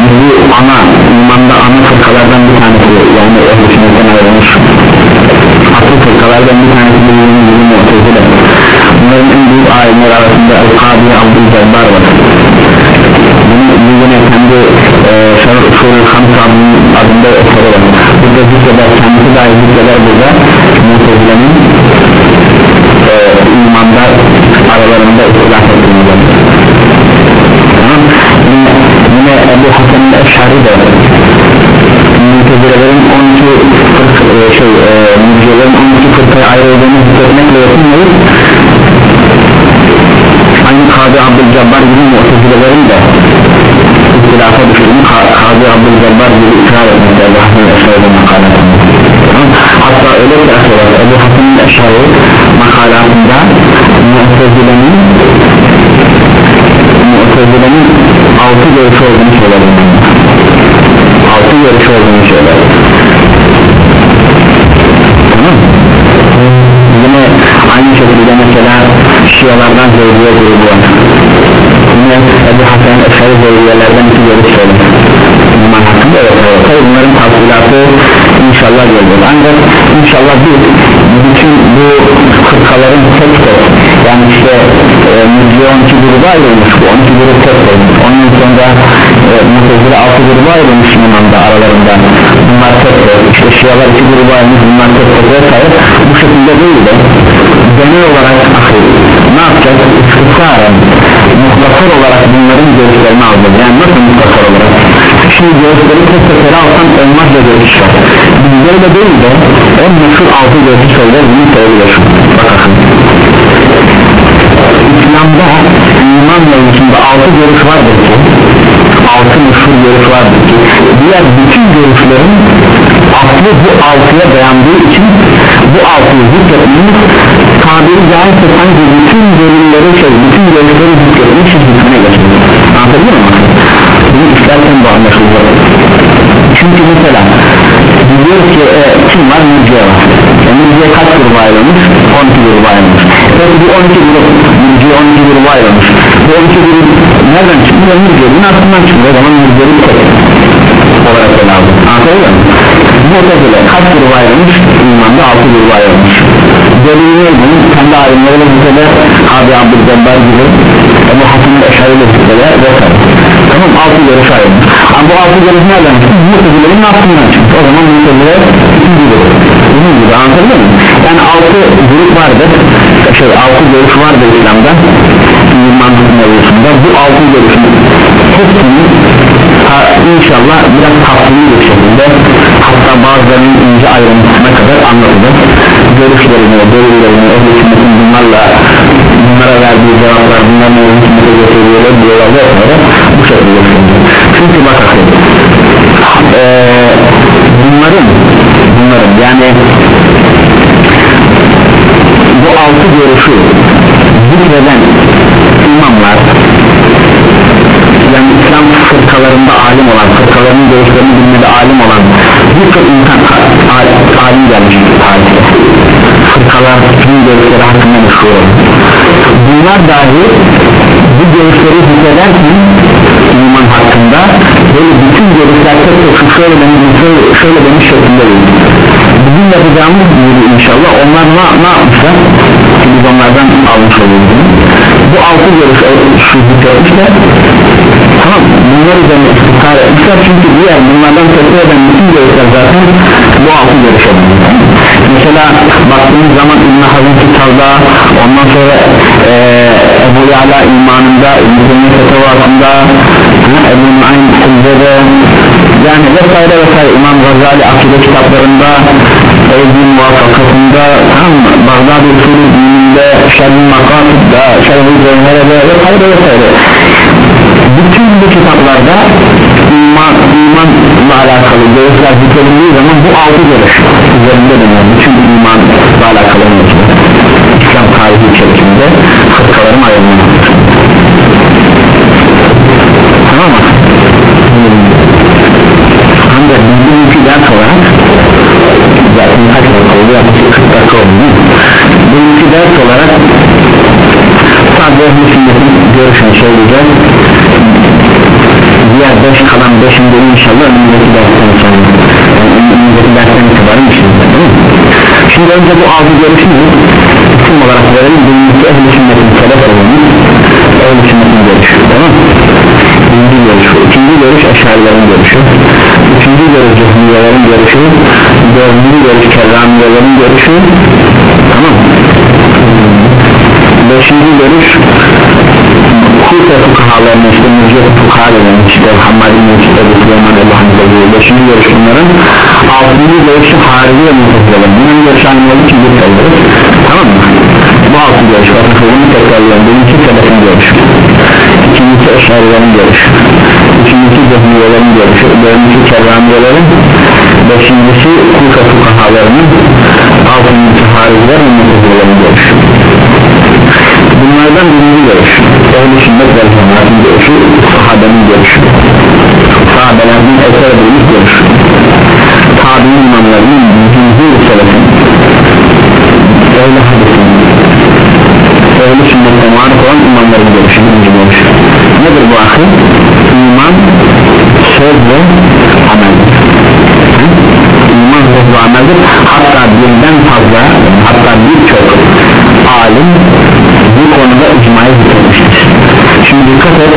bu ana imanda ana fırkalardan bir tanesi yani ehl-i sünnetten ayrılmış asıl fırkalardan bir tanesi de yeni yeni muhtezile bunların en büyük alimler arasında El-Kabi Abdülcebbar var. Bunun yine kendi e, Şarı Usulü Hamsa adında eseri var. Burada zikreder kendisi dahi zikreder burada muhtezilenin e, imamlar aralarında ıslah edilmiyor tamam. Yine, yine Ebu Hasan'ın Eşari de mütezirelerin 12 fırk, e, şey e, mütezirelerin 12 fırkaya ayrıldığını hissetmekle yetinmeyiz aynı Kadı Abdülcabbar gibi mütezirelerin de istilafa düşürdüğünü Kadı Abdülcabbar gibi ikrar etmekte Allah'ın Eşari'nin makalatında hatta öyle ki arkadaşlar Ebu Hasan'ın Eşra'yı makalatında muhtezilenin muhtezilenin altı görüşü olduğunu söyledim altı görüşü olduğunu tamam. Yine aynı şekilde mesela Şialardan Zeydiye grubu var yine Ebu Hasan Eşari Zeydiyelerden iki görüş hakkında evet evet. Bunların tavsilatı inşallah gelir ancak inşallah biz bütün bu kırkaların tek tek yani işte e, Müzli 12 grubu ayrılmış bu 12 grup tek tek. Onun sonra e, Mutezile 6 grubu ayrılmış Yunan'da aralarında bunlar tek tek. İşte Şialar 2 grubu ayrılmış bunlar tek tek vesaire. Bu şekilde değil de genel olarak ne yapacağız? İstisaren muhtasar olarak bunların görüşlerini alacağız. Yani nasıl muhtasar olarak şimdi tek ele alsan olmaz da görüş var bizde de değil de en meşhur altı görüşü söyler bunu söyleyebilir bakın İslam'da iman mevzusunda altı görüş vardır ki altı meşhur görüş vardır ki diğer bütün görüşlerin aklı bu altıya dayandığı için bu altıyı zikretmemiz tabiri caizse sanki bütün delilleri şey bütün görüşleri zikretmiş hükmüne geçiyor anlatabiliyor muyum? Bunu istersen bu anlaşılıyor çünkü mesela biliyoruz ki e, kim var? Mürciye var. E, mürciye kaç gruba ayrılmış? 12 gruba ayrılmış. Peki bu 12 grup mürciye 12 gruba ayrılmış. Bu 12 grup nereden çıktı? Ve mürciyenin aklından çıktı. O zaman mürciyenin tek olarak ele aldı. Anlatabiliyor muyum? Mu'tezile kaç gruba ayrılmış? İmanda 6 gruba ayrılmış. Neydi? Kendi alimleriyle zikreler abi Abdülcebbar gibi Ebu Hasan'ın eşarıyla zikreler vesaire tamam altı görüş ayrılmış ama bu altı görüş nereden çıktı? Mu'tezilerin aklından çıktı. O zaman Mu'tezile ikinci grup bunun gibi anlatabiliyor muyum? Yani altı grup vardır. Şey altı görüş vardır İslam'da iman mevzusunda bu altı görüşün hepsinin ha, inşallah biraz kapsamlı bir şekilde hatta bazılarının ince ayrıntısına kadar anlatacak görüşlerini, delillerini, ehl-i sünnetin bunlarla bunlara verdiği cevaplar bunların ehl-i sünnete getiriyorlar diyorlar vesaire bu şekilde düşünüyor çünkü bakın ee, bunların bunların yani bu altı görüşü zikreden imamlar yani İslam fırkalarında alim olan fırkaların görüşlerini bilmede alim olan birçok insan alim gelmiş tarihte. Fırkalar kimin görüşleri hakkında meşhur bunlar dahi bu görüşleri zikrederken iman hakkında böyle bütün görüşler tek tek şöyle demiş şöyle, şöyle demiş şeklinde bizim yapacağımız gibi inşallah onlar ne, ne yapmışlar? Ki biz onlardan almış oluyoruz bu altı görüş şu zikretmişler tamam bunlar üzerine istikrar etmişler. Çünkü diğer bunlardan tepki eden bütün görüşler zaten bu altı görüşe mesela baktığımız zaman İbn Hazım Kitab'da ondan sonra e, Ebu Yala imanında İbn-i Teymiye Fetevasında Ebu Nuaym Hüzzede yani vesaire vesaire İmam Gazali akide kitaplarında Eyyidin muvaffakatında tam Bağdad usulü dininde Şerbi Makasıd'da Şerbi Zeynel'de vesaire vesaire. Bütün bu kitaplarda iman, imanla alakalı görüşler zikredildiği zaman bu altı görüş üzerinde dönüyor. Bütün imanla alakalı mesele İslam tarihi içerisinde fırkaların ayrılması. Tamam mı? ancak bildiğim iki ders olarak zaten kaç dakika oldu? Yaklaşık 40 dakika oldu bu iki ders olarak sadece sünnetin görüşünü söyleyeceğiz diğer beş kalan beşinde inşallah önümüzdeki dersten sonra yani önümüzdeki dersten itibaren işleyeceğiz değil şimdi önce bu altı görüşünü isim olarak verelim. Birincisi ehl-i sünnetin sebep olanı ehl-i sünnetin görüşü tamam birinci görüş ikinci görüş eşarilerin görüşü. Üçüncü görüş cehmiyelerin görüşü. Dördüncü görüş kerramiyelerin görüşü. Tamam beşinci görüş Kufa fukahalarına işte Mürciye fukahalarına işte Hammadi Mürciye Süleyman Allah'ın söylüyor beşinci görüş bunların. Altıncı görüşü harici ve muhteseler bunun görüşü aynı olduğu bir sayılır görüş. Bakın bunu tekrarlıyorum. Birinci selefin görüşü ikincisi eşarilerin görüşü. Üçüncüsü cehmiyelerin görüşü. Dördüncüsü kerramiyelerin beşincisi kuka fukahalarının. Altıncısı hariciler ve akıl? iman söz ve ameldir iman söz ve ameldir. Hatta birden fazla hatta birçok alim bu konuda icmayı bitirmiştir. Şimdi dikkat et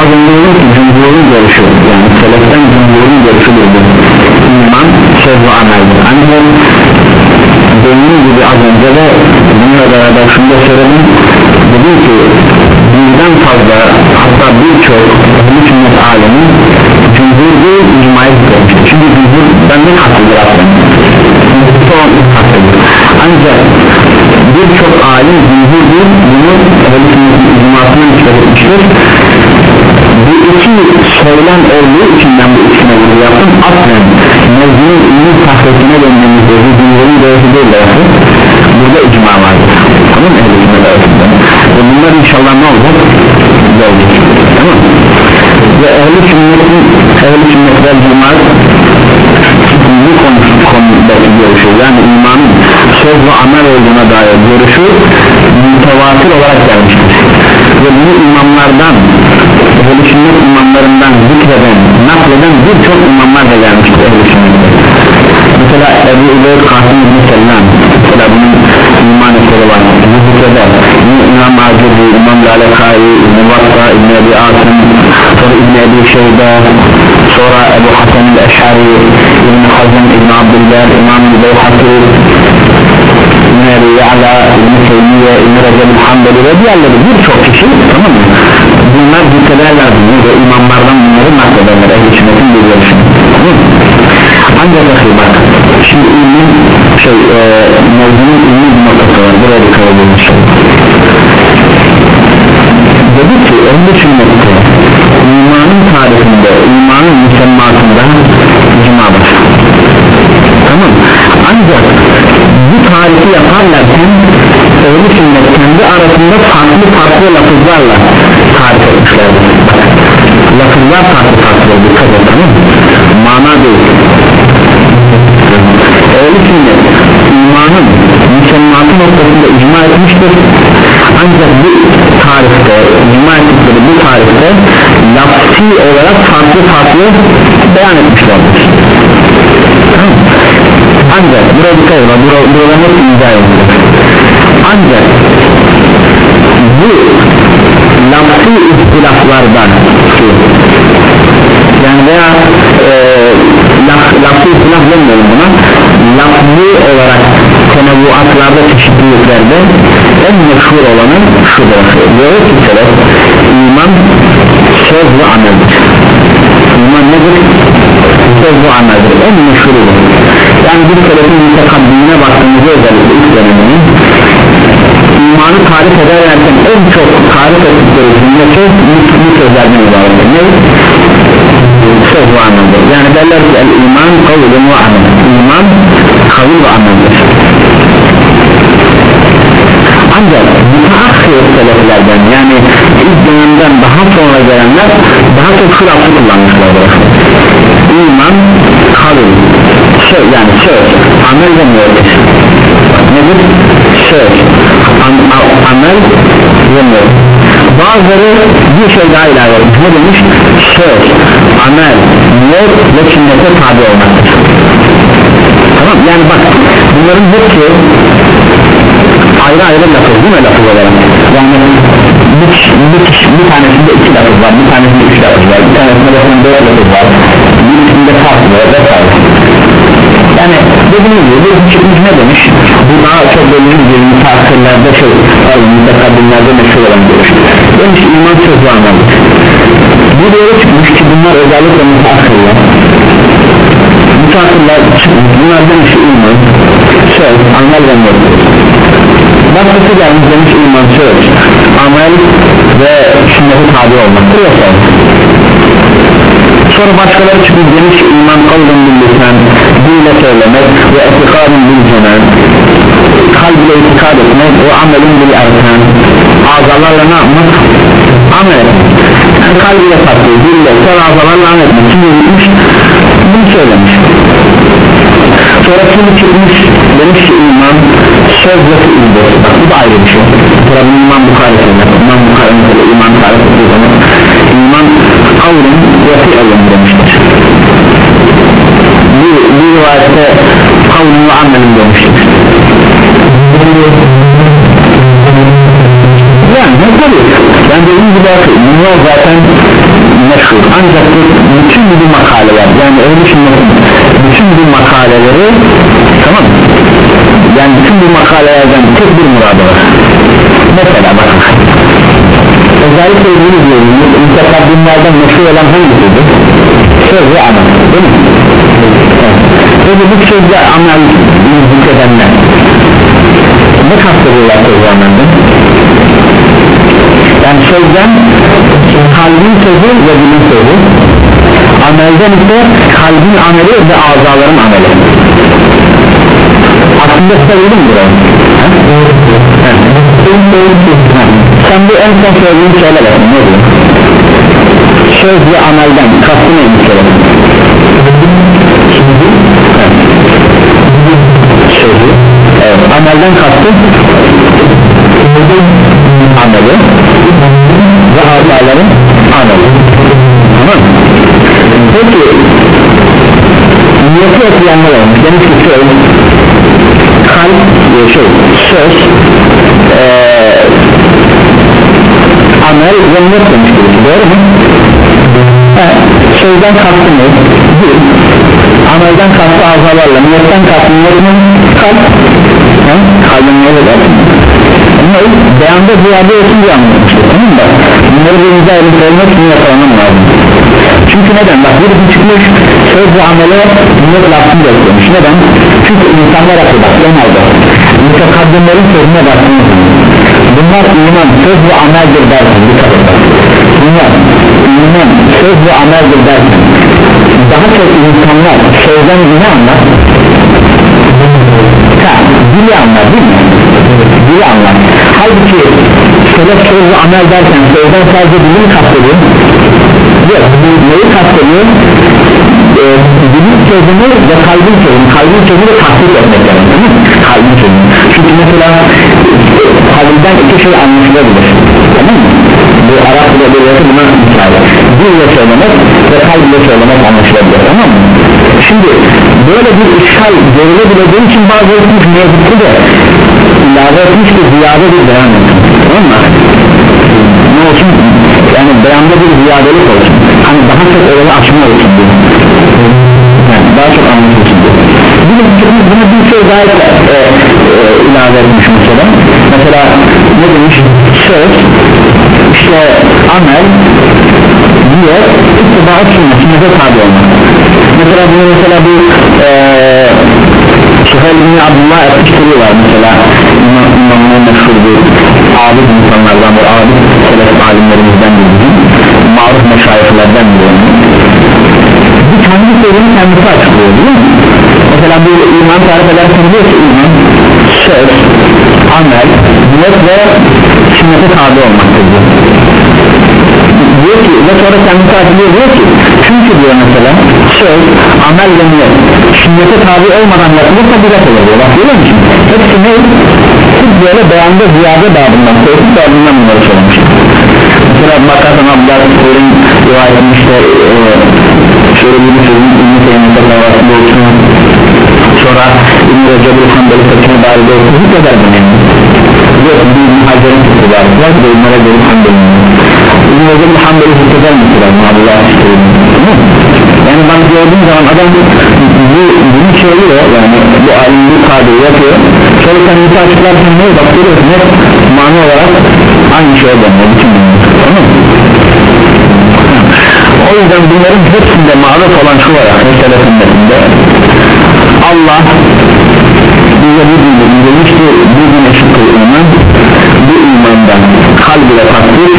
az önce dedim ki cumhurun görüşü yani seleften cumhurun görüşü dedi. İman söz ve ameldir ancak dediğim gibi az önce de bununla beraber şunu da söyledim. Dedim ki fazla hatta birçok ehl sünnet alemi cumhur değil icmayı bitirmiştir çünkü cumhur benden haklıdır aslında. Son haklıdır ancak birçok alim cumhur değil bunu ehl sünnetin icmasından çıkartmıştır bu iki söylem olduğu için ben bu ikisine vurgu yaptım. Aslen mevzunun ünlü tahretine dönmemizde bu cumhurun görüşü değil de burada icma vardır tamam ehl sünnet arasında ve bunlar inşallah ne olacak? Gelecek tamam. Ve ehl sünnetin ehl sünnetler cemaat bu konu konudaki görüşü yani imanın söz ve amel olduğuna dair görüşü mütevatir olarak gelmiştir. Ve bunu imamlardan ehl sünnet imamlarından zikreden nakleden birçok imamlar da gelmiştir ehl sünnette. Mesela Ebu Ubeyd Kasım İbni mesela bunun iman eseri var bu zikreder İmam Acıbi, İmam Lalekai, İbni Vakta, İbni Ebi Asım sonra İbni Ebi Şeyda sonra Ebu Hasan el-Eşari İbni Hazm, İbni Abdülber, İmam Beyhati İbni Ebi Ya'la, İbni Teymiye, İbni Recep Hanbeli ve diğerleri birçok kişi tamam mı? Bunlar zikrederler bunu ve imamlardan bunları naklederler ehl-i sünnetin bir görüşünü? Ancak bak şimdi ilmin şey e, mevzunun ilmi bir noktası var. Buraya dikkat edelim şey dedi ki ehl-i sünnette imanın tarifinde imanın müsemmatında icma var tamam. Ancak bu tarifi yaparlarken ehl-i sünnet kendi arasında farklı farklı lafızlarla tarif etmişlerdir lafızlar farklı farklı dikkat et tamam. Mana değil ehl-i sünnet imanın müsemmatı noktasında icma etmiştir. Ancak bu tarifte icma ettikleri bu tarifte lafsi olarak farklı farklı beyan etmişlerdir ancak buraya dikkat edin bura, buraların hepsi imza edilir ancak bu lafsi ihtilaflardan yani veya e, laf, lafzi ihtilaf demiyorum buna lafzi olarak tenevvuatlarda çeşitliliklerde en meşhur olanı şudur. Diyor ki sebep iman söz ve ameldir. İman nedir? söz ve ameldir. En meşhuru yani bir selefin mütekaddimine baktığımızda özellikle ilk döneminin imanı tarif ederlerken en çok tarif ettikleri cümle söz bu sözlerden ibarettir. Ne? söz ve ameldir. Yani derler ki el iman kavlun ve amel iman kavul ve ameldir ancak müteakhir seleflerden yani ilk dönemden daha sonra gelenler daha çok şu lafı kullanmışlardır iman kavul söz yani söz amel ve mühendis nedir? söz am, amel ve mühendis bazıları bir şey daha ilave etmiş ne demiş? söz, amel, niyet ve sünnete tabi olmaktır tamam yani bak bunların hepsi ayrı ayrı lafız değil mi lafız olarak? Yani bir, bir, bir tanesinde iki lafız var bir tanesinde üç lafız var bir tanesinde lafın dört lafız var birisinde farklı vesaire. Yani dediğim gibi bu çıkmış ne demiş? Bu daha çok bölümün bir müteahhirlerde şey mütekadimlerde meşhur olan görüş demiş iman sözü anladık bu doğru çıkmış ki bunlar özellikle müteahhirler müteahhirler çıkmış bunlar demiş iman söz anlar ve başkası gelmiş demiş iman söz amel ve sünneti tabi olmaktır vesaire sonra başkaları çıkıp demiş iman kavlun bil lisan dille söylemek ve etikadın bil cenan kalbiyle itikad etmek ve amelin bil erkan azalarla ne yapmak? Amel. Etmek yani kalbiyle tatlı dille sonra azalarla amel etmek kim gitmiş bunu söylemiş sonra kim çıkmış demiş ki iman söz ve fiildir bak bu da ayrı bir şey. Sonra bu iman Bukhari söyler iman Bukhari mesela iman tarif ettiği iman kavlun ve fiilin demiştir. Bu, bu rivayette kavlun ve amelin demiştir. Yani ne tabi yani dediğim gibi bunlar zaten meşhur. Ancak bütün bu makaleler yani öyle sünnetin bütün bu makaleleri tamam mı? yani bütün bu makalelerden tek bir muradı var mesela bakın özellikle bunu diyorum mütekaddimlerden meşhur olan hangisidir? söz ve amel değil mi? Evet. bu söz ve amel zikredenler ne kastediyorlar söz ve amelden? yani sözden kalbin sözü ve dilin sözü amelden ise kalbin ameli ve azaların ameli. Aslında size buraya? sen bu en son söylediğini söyle bakın ne diyor söz ve amelden kastı neymiş söyle sözü evet. amelden kastı ameli niyeti okuyanlar olmuş demiş ki söz kalp şey söz ee, amel ve niyet demiş doğru mu? He, sözden kastı ne? dil amelden kastı azalarla niyetten kastı niyetin kalp He? kalbin niyet edersin ne? beyanda ziyade olsun diye anlatmıştır tamam mı? bunları bir izah edip olmak için yakalamam lazım çünkü neden? bak birisi çıkmış söz ve amele niyet lafını göstermiş neden? çünkü insanlar akıl bak genelde mütekaddimlerin sözüne baktığınız bunlar iman söz ve ameldir et bunlar iman söz ve ameldir derken daha çok insanlar sözden ne anlar? ha, dili anlar değil mi? dili anlar halbuki söz ve amel derken sözden sadece dili mi kastediyor? Yok neyi kastediyor? e, dilin sözünü ve kalbin sözünü kalbin sözünü de tahsis etmek lazım değil mi? kalbin sözünü çünkü mesela e, kalbinden iki şey anlaşılabilir tamam mı? bu Arap edebiyatı buna misal dille söylemek ve kalbiyle söylemek anlaşılabilir tamam mı? şimdi böyle bir işgal görülebileceği için bazı etmiş yazıklı da ilave etmiş ki ziyade bir beyan etmiş tamam mı? ne olsun yani beyanda bir ziyadelik olsun. Hani daha çok olayı açma olsun diye yani daha çok anlatılsın diye bunu, bunu bir şey daha e, e, ilave etmiş mesela. Mesela ne demiş? Söz işte amel diyor ittibaat sünnet sünnete tabi olmak. Mesela bunu mesela bu e, Suheyl bin Abdullah etmiştiri var mesela. İmam, İmamın meşhur bir abid insanlardan bir abid selef alimlerimizden biri maruf meşayihlerden bir kendi sözünü kendisi açıklıyor değil mesela bu iman tarif ederken diyor ki iman söz, amel, niyet ve sünnete tabi olmaktır diyor diyor ki ve sonra kendisi açıklıyor diyor ki çünkü diyor mesela söz, amel ve niyet sünnete tabi olmadan yapılırsa bidat olur diyor. Bak görüyor musun? hepsi ne? sırf böyle beyanda ziyade babından tehdit babından bunları söylemiş. Mesela bakarsan Abdullah Kur'un rivayetinin işte e, şöyle bir sözün İbn-i Teymiye'de davasında olsun. Sonra İbn-i Recep'in Hanbeli Fethine bari de olsun eder bunu yani yok bir Hacer'in fikri var. Var da İbn-i Recep'in İbn-i Recep'in Hanbeli lazım Abdullah yani ben gördüğüm zaman adam bu, bunu söylüyor. Yani bu alimli kadeyi yapıyor. Sonra kendisi açıklarken ne bak görüyorsun hep mani olarak aynı şeye dönüyor bütün tamam mı? o yüzden bunların hepsinde maruf olan şu var mesela sünnetinde Allah bize bir gün demişti bir gün eşit iman ile takdir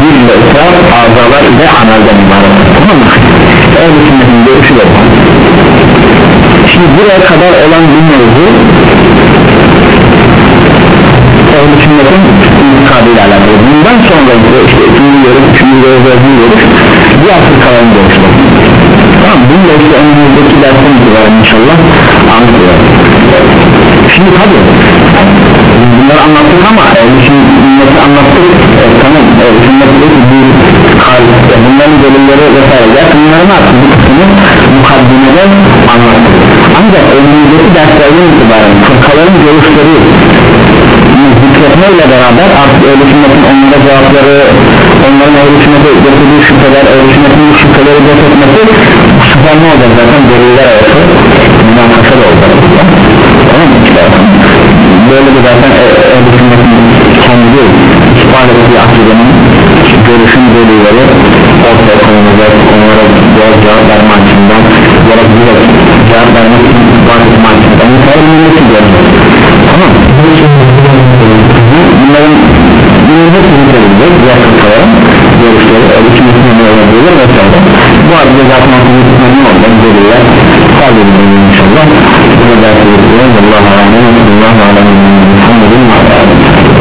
dil ile ısrar azalar ile amelden ibaret. Tamam mı? Ehl-i şimdi buraya kadar olan bir mevzu ehl-i sünnetin itikadıyla alakalı. Bundan sonra işte ikinci görüş, üçüncü görüş, dördüncü görüş diğer fırkaların görüşleri tamam bunu da işte önümüzdeki itibaren inşallah anlatıyor şimdi tabi bunları anlattık ama ehl-i sünneti anlattık e, tamam ehl-i sünneti de bir hal e, bunların delilleri vesaire. Zaten bunların artık bu kısmını mukaddimeden anlattık ancak önümüzdeki derslerden itibaren fırkaların görüşleri zikretmeyle beraber artık ehl-i onlara cevapları onların ehl-i sünnete getirdiği şüpheler ehl-i sünnetin bu şüpheleri def etmesi bu sefer ne olacak? Zaten deliller arası münakaşa da olacak. Tamam mı? Böyle bir zaten e- ehl-i sünnetin kendi ispat ettiği akidenin görüşün delilleri ortaya konulacak onlara doğru cevap verme açısından da bize cevap etme açısından kadar mühendisi görünüyor tamam. Bunların bunun hepsini söyleyecek diğer kısaların görüşleri ölçüm hükmünü olabilir vesaire bu arada zaten okul hükmünü olacak deliller sadece inşallah. Bunu da söylüyorum. Allah'a emanet olun. Allah'a emanet olun.